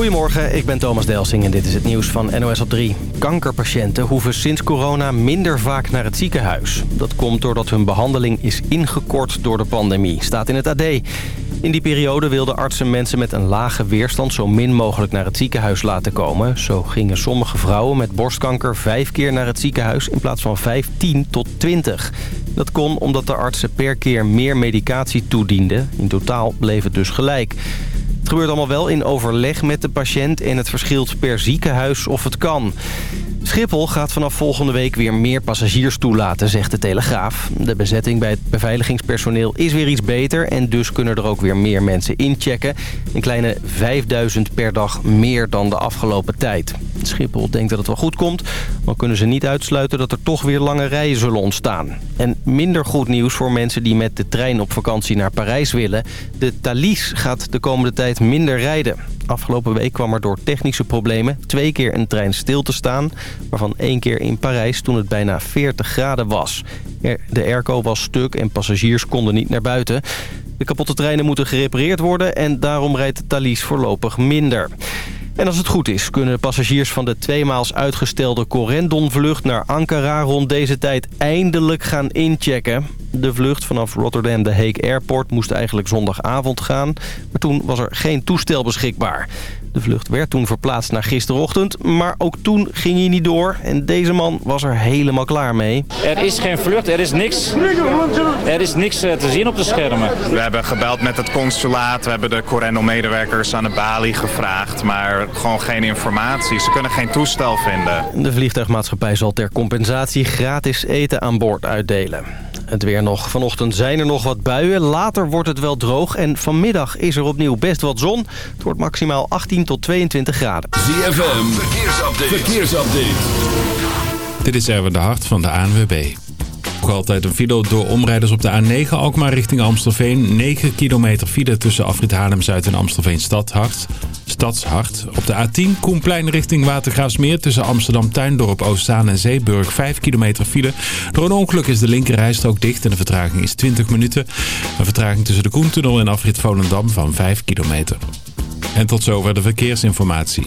Goedemorgen, ik ben Thomas Delsing en dit is het nieuws van NOS op 3. Kankerpatiënten hoeven sinds corona minder vaak naar het ziekenhuis. Dat komt doordat hun behandeling is ingekort door de pandemie, staat in het AD. In die periode wilden artsen mensen met een lage weerstand zo min mogelijk naar het ziekenhuis laten komen. Zo gingen sommige vrouwen met borstkanker vijf keer naar het ziekenhuis in plaats van 15 tot 20. Dat kon omdat de artsen per keer meer medicatie toedienden. In totaal bleef het dus gelijk. Het gebeurt allemaal wel in overleg met de patiënt en het verschilt per ziekenhuis of het kan. Schiphol gaat vanaf volgende week weer meer passagiers toelaten, zegt de Telegraaf. De bezetting bij het beveiligingspersoneel is weer iets beter... en dus kunnen er ook weer meer mensen inchecken. Een kleine 5000 per dag meer dan de afgelopen tijd. Schiphol denkt dat het wel goed komt... maar kunnen ze niet uitsluiten dat er toch weer lange rijen zullen ontstaan. En minder goed nieuws voor mensen die met de trein op vakantie naar Parijs willen. De Thalys gaat de komende tijd minder rijden. Afgelopen week kwam er door technische problemen twee keer een trein stil te staan... waarvan één keer in Parijs toen het bijna 40 graden was. De airco was stuk en passagiers konden niet naar buiten. De kapotte treinen moeten gerepareerd worden en daarom rijdt Thalys voorlopig minder. En als het goed is, kunnen passagiers van de tweemaals uitgestelde Corendon-vlucht naar Ankara rond deze tijd eindelijk gaan inchecken. De vlucht vanaf Rotterdam de Hague Airport moest eigenlijk zondagavond gaan, maar toen was er geen toestel beschikbaar. De vlucht werd toen verplaatst naar gisterochtend, maar ook toen ging hij niet door. En deze man was er helemaal klaar mee. Er is geen vlucht, er is niks. Er is niks eh, te zien op de schermen. We hebben gebeld met het consulaat, we hebben de Corendon-medewerkers aan de balie gevraagd, maar gewoon geen informatie. Ze kunnen geen toestel vinden. De vliegtuigmaatschappij zal ter compensatie gratis eten aan boord uitdelen. Het weer nog. Vanochtend zijn er nog wat buien. Later wordt het wel droog. En vanmiddag is er opnieuw best wat zon. Het wordt maximaal 18 tot 22 graden. ZFM, verkeersupdate. verkeersupdate. Dit is Erwin de Hart van de ANWB. Altijd een file door omrijders op de A9 Alkmaar richting Amstelveen. 9 kilometer file tussen Afrit Haarlem-Zuid en Amstelveen Stadhart. Stadshart. Op de A10 Koenplein richting Watergraafsmeer tussen Amsterdam Tuindorp Oostzaan en Zeeburg 5 kilometer file. Door een ongeluk is de linkerrijstrook dicht en de vertraging is 20 minuten. Een vertraging tussen de Koentunnel en Afrit Volendam van 5 kilometer. En tot zover de verkeersinformatie.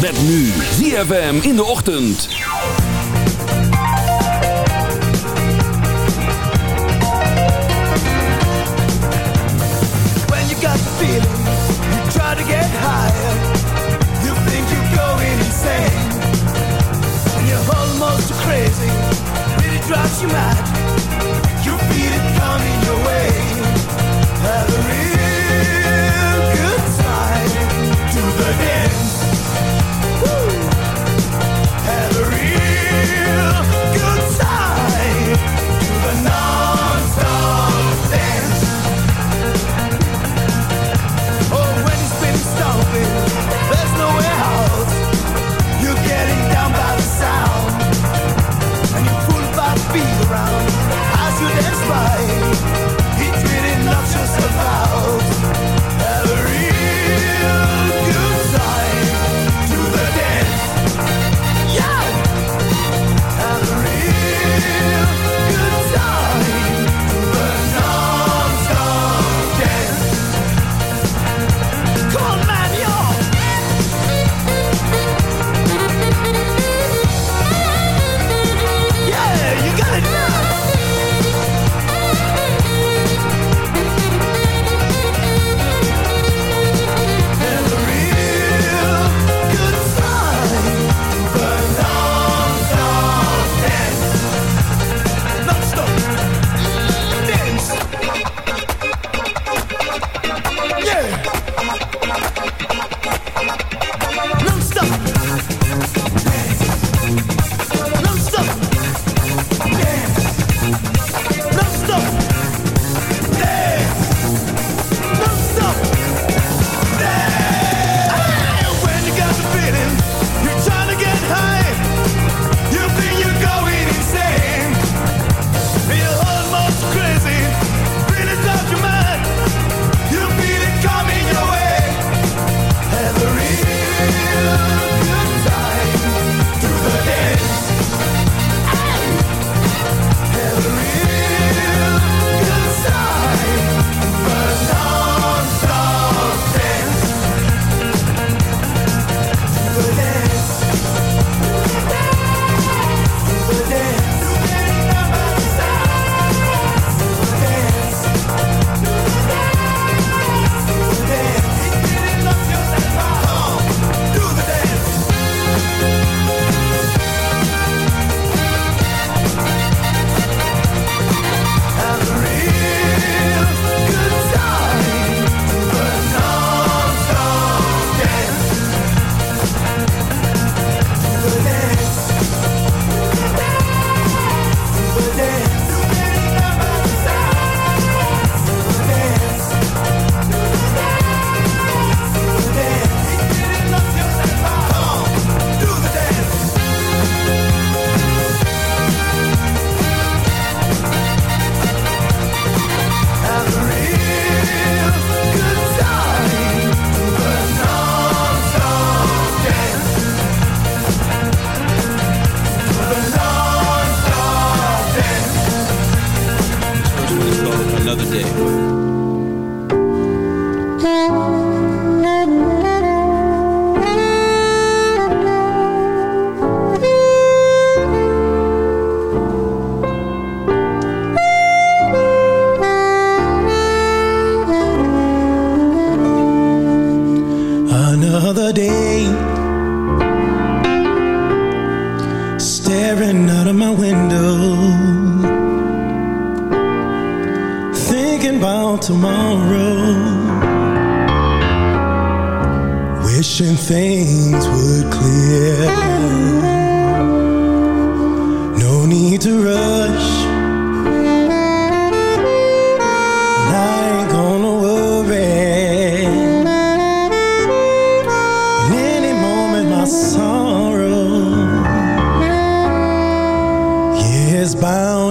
Met nu ZFM in de ochtend. When you got the feeling, you try to get higher. You think you're going insane. And you're almost crazy. Really drives you mad. You feel it coming your way.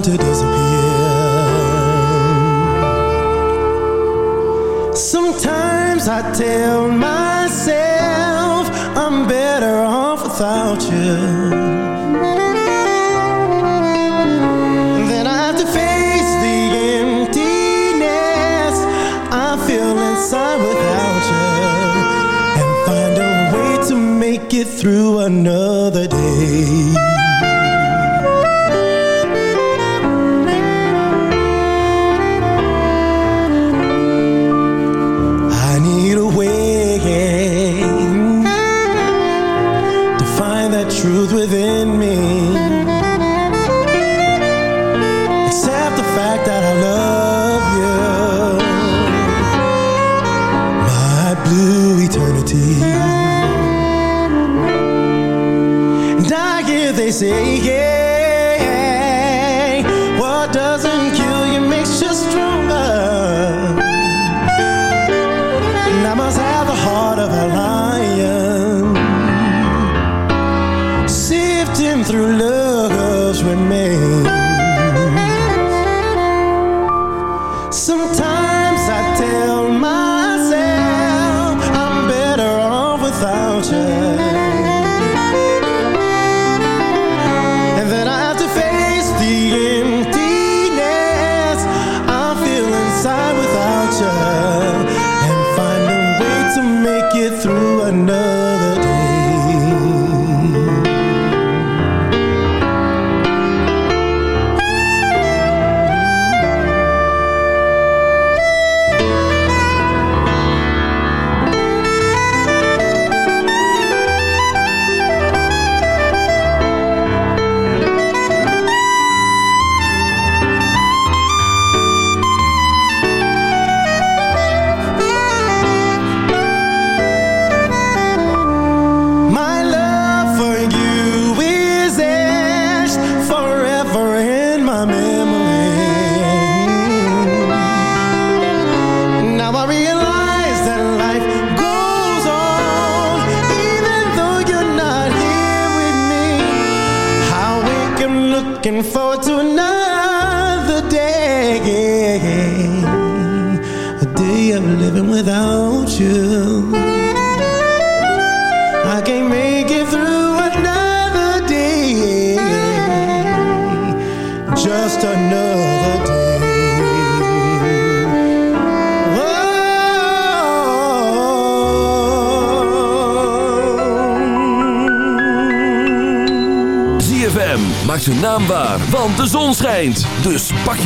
to disappear. Sometimes I tell myself I'm better off without you. Then I have to face the emptiness. I feel inside without you. And find a way to make it through another day.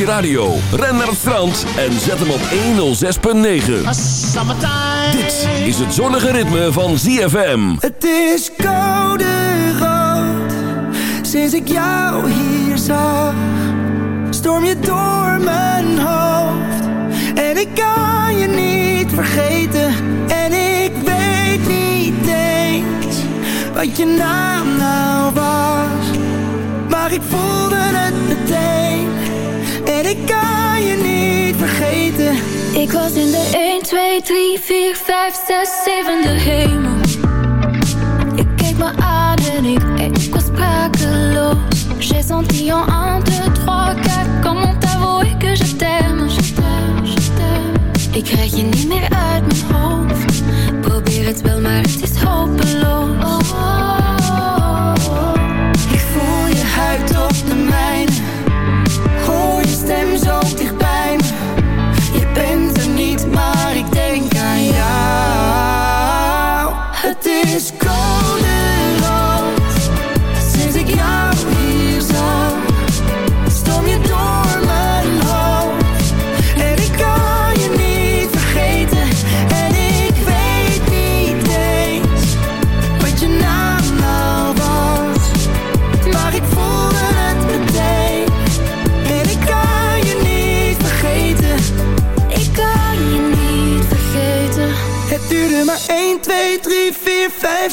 radio, ren naar het strand en zet hem op 106.9. Dit is het zonnige ritme van ZFM. Het is koude rood, sinds ik jou hier zag. Storm je door mijn hoofd, en ik kan je niet vergeten. En ik weet niet eens, wat je naam nou was. Maar ik voelde het meteen vergeten. Ik was in de 1, 2, 3, 4, 5, 6, 7 de hemel.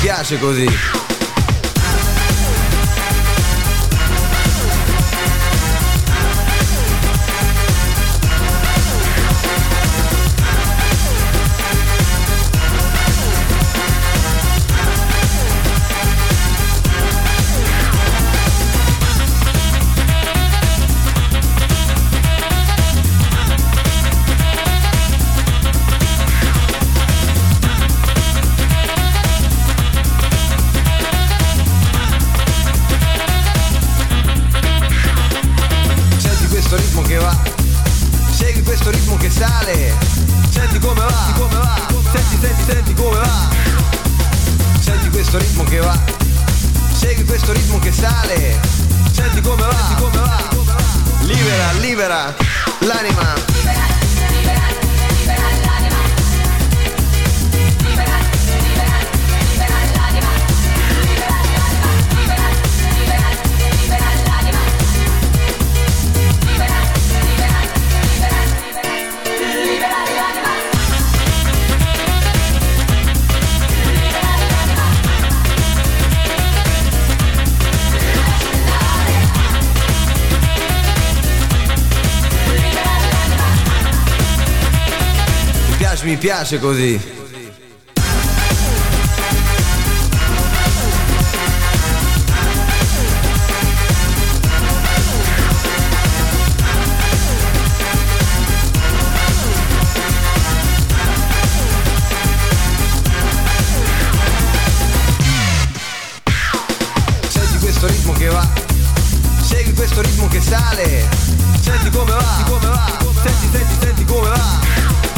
piace così. piace così. sale. Senti come va, come va. Senti, senti, senti come va.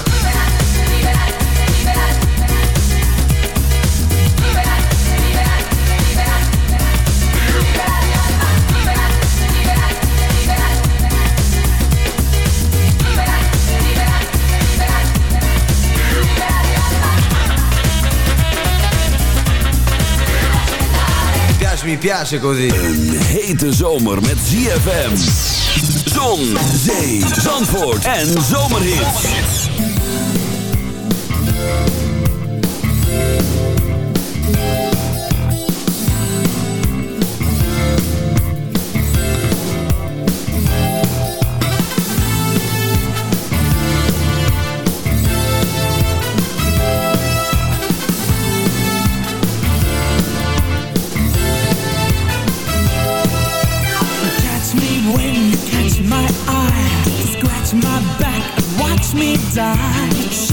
piace così. Een hete zomer met ZFM. Zon, zee, zandvoort en zomerhit. 在。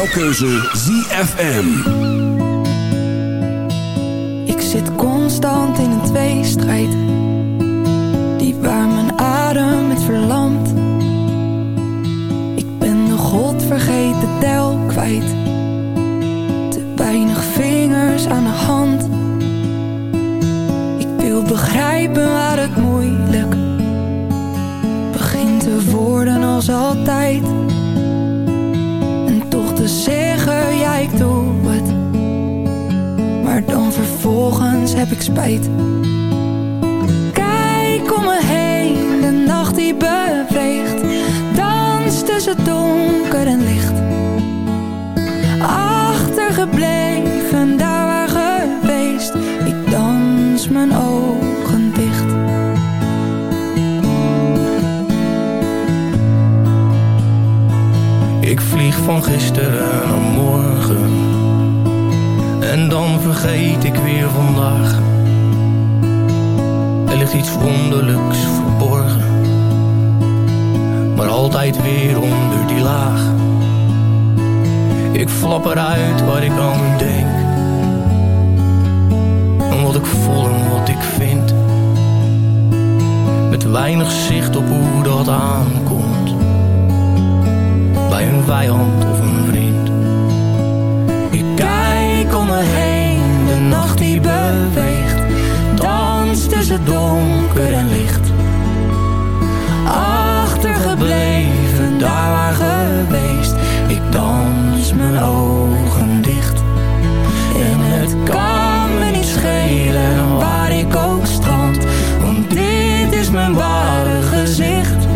Jouw ZFM. Achtergebleven, daar waar geweest. Ik dans mijn ogen dicht. Ik vlieg van gisteren naar morgen. En dan vergeet ik weer vandaag. Er ligt iets wonderlijks verborgen. Maar altijd weer onder die laag Ik flap eruit waar ik aan denk. En wat ik voel en wat ik vind. Met weinig zicht op hoe dat aankomt. Bij een vijand of een vriend. Ik kijk om me heen, de nacht die beweegt, dans tussen donker en licht. Achtergebleven, daar waar geweest, dans mijn ogen dicht. En het kan me niet schelen waar ik ook strand, want dit is mijn ware gezicht.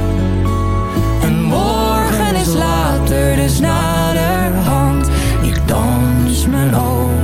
En morgen is later, dus naderhand. Ik dans mijn ogen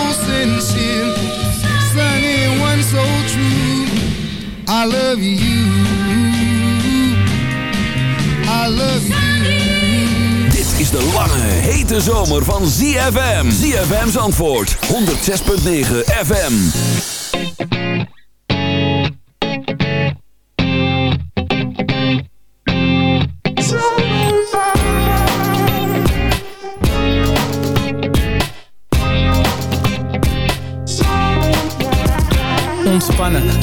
I love you. I love you. Dit is de lange, hete zomer van ZFM. ZFM's antwoord, 106.9 FM.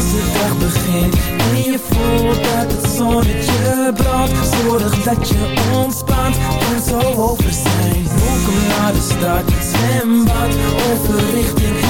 Als de dag begint. En je voelt dat het zonnetje brandt. Zorg dat je ontspant en zo over zijn Welkom naar de stad, zwembad Over richting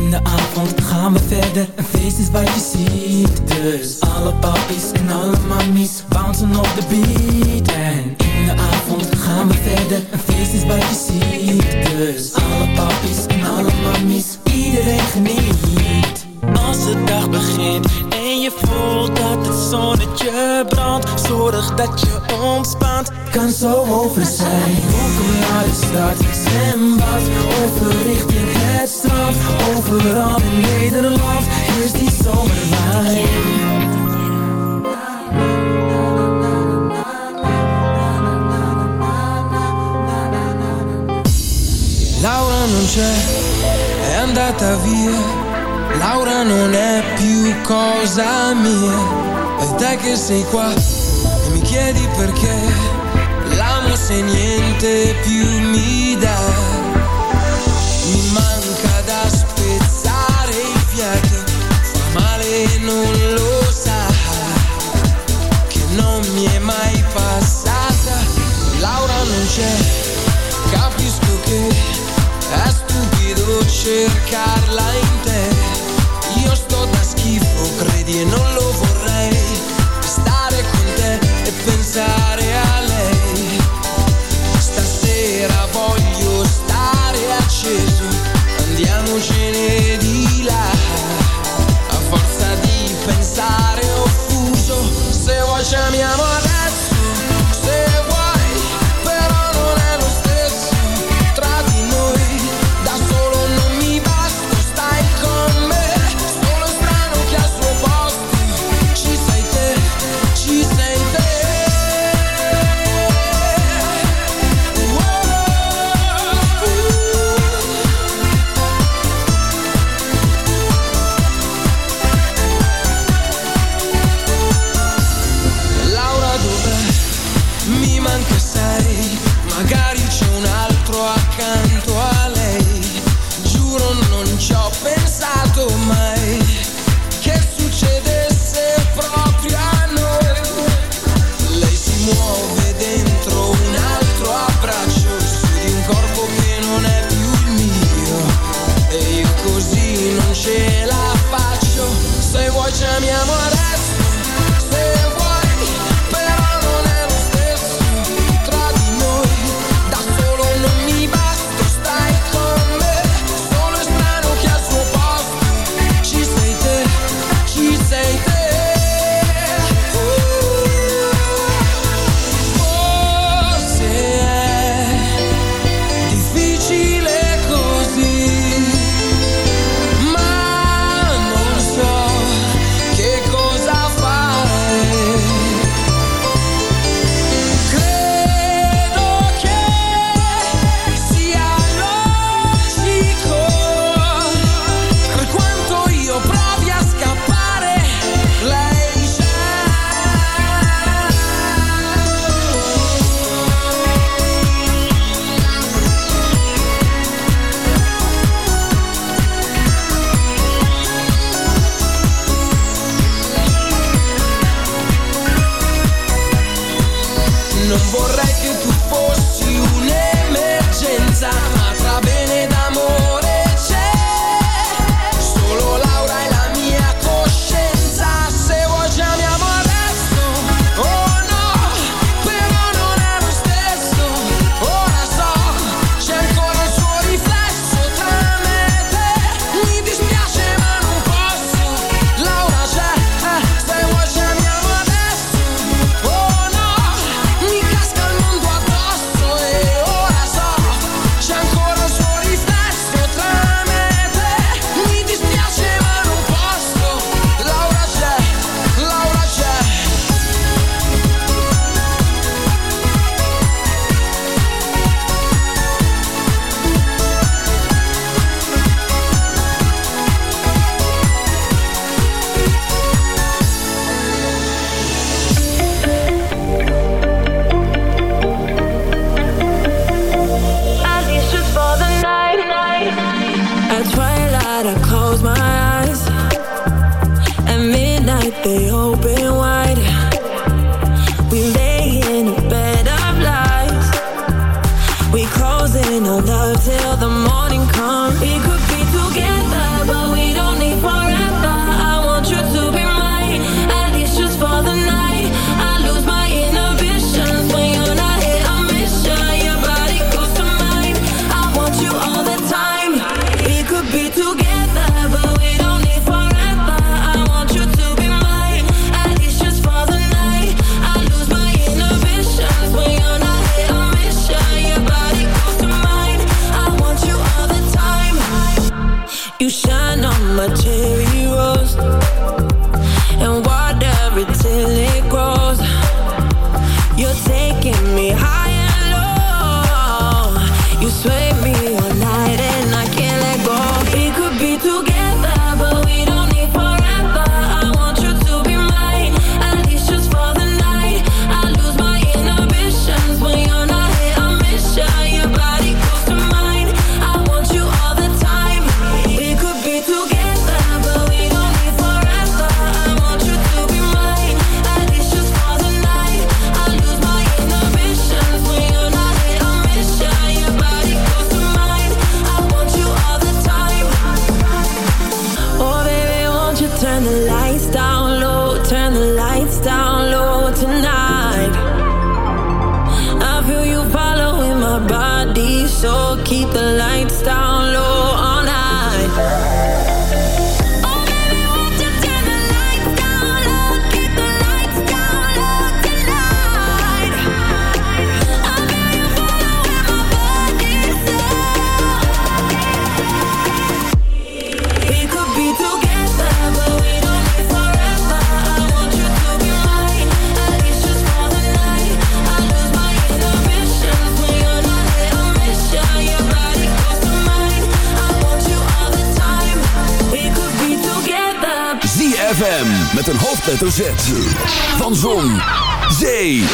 In de avond gaan we verder, een feest is wat je ziet. Dus alle papies en alle mammies bouncen op de beat. En in de avond gaan we verder, een feest is wat je ziet. Dus alle papies en alle mammies, iedereen geniet. Als de dag begint en je voelt dat het zonnetje brandt Zorg dat je ontspant, kan zo over zijn. Welkom naar de stad, zwembad, over richting het strand Overal in Nederland is die zomerwijn Laura non c'è, è andata via. Laura non è più cosa mia. E te che sei qua e mi chiedi perché. L'amo se niente più mi dà. Fiato. Fa male non lo sa. Che non mi è mai passata. Laura non c'è, capisco che è stupido cercarla in te Io sto da schifo, credi e non lo vorrei Van Zon, Zee,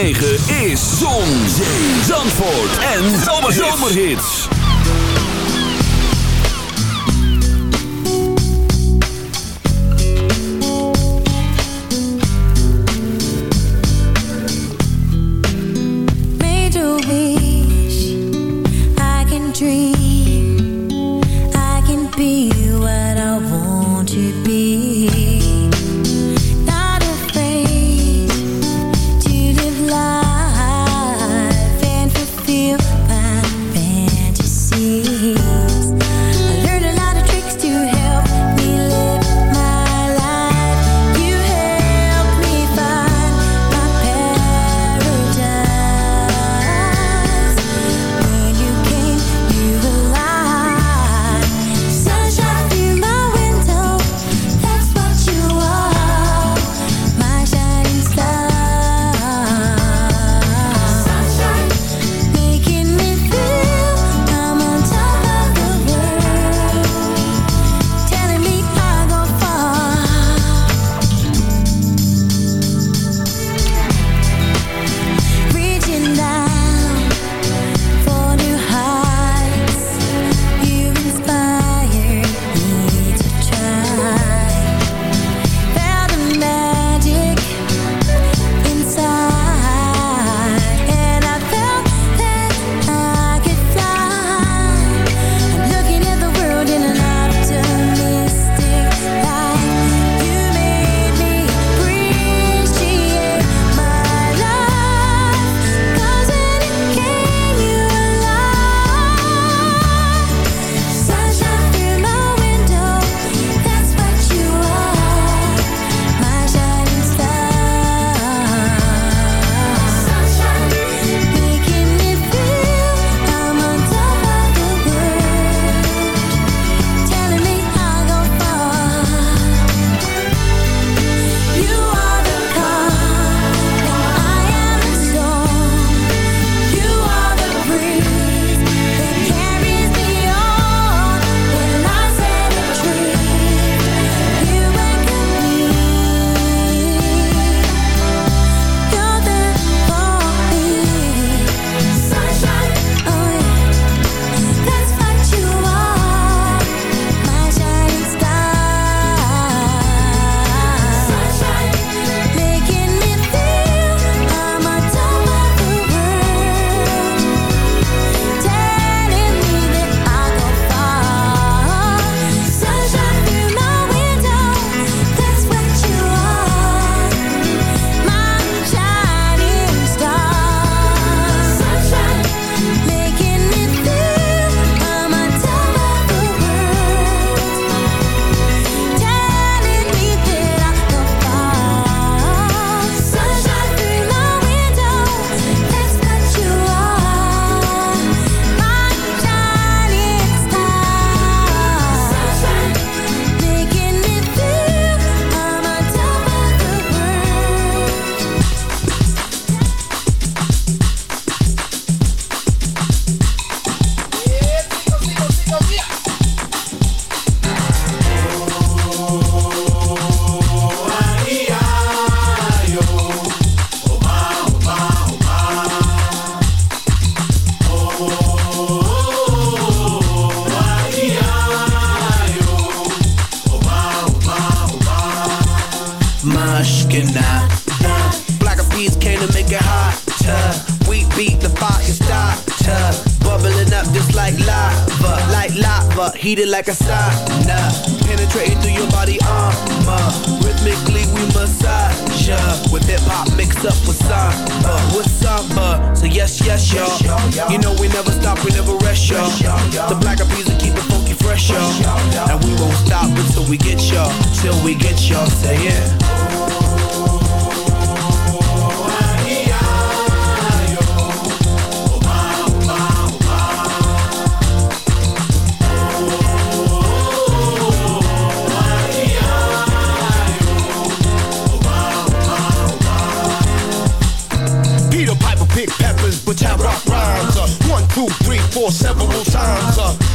106.9 Mushkina. Black of peas came to make it hotter. We beat the fire starter. Bubbling up just like lava, like lava, heated like a sauna. Penetrating through your body armor. Rhythmically we massage ya. With hip hop mixed up with samba, with samba. So yes, yes, y'all. You know we never stop, we never rest, y'all. The black peas will keep it y'all. And we won't stop until we get y'all, till we get y'all. Say yeah. Pick peppers, but have rock rhymes. Uh, one, two, three, four, several times. Uh,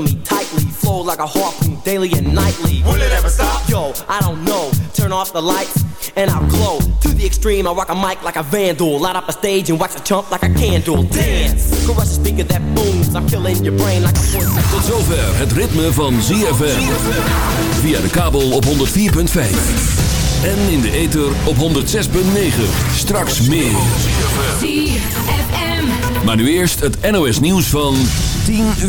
Me tightly. Flow like a harpoon daily and nightly. Will it ever stop? Yo, I don't know. Turn off the lights and I'll glow. To the extreme, I rock a mic like a vandal. Light up a stage and wax a chump like a candle. Dance. Crush the speaker that booms. I'm killing your brain like a poison. Tot zover het ritme van ZFM. Via de kabel op 104.5. En in de ether op 106.9. Straks meer. ZFM. Maar nu eerst het NOS nieuws van 10 uur.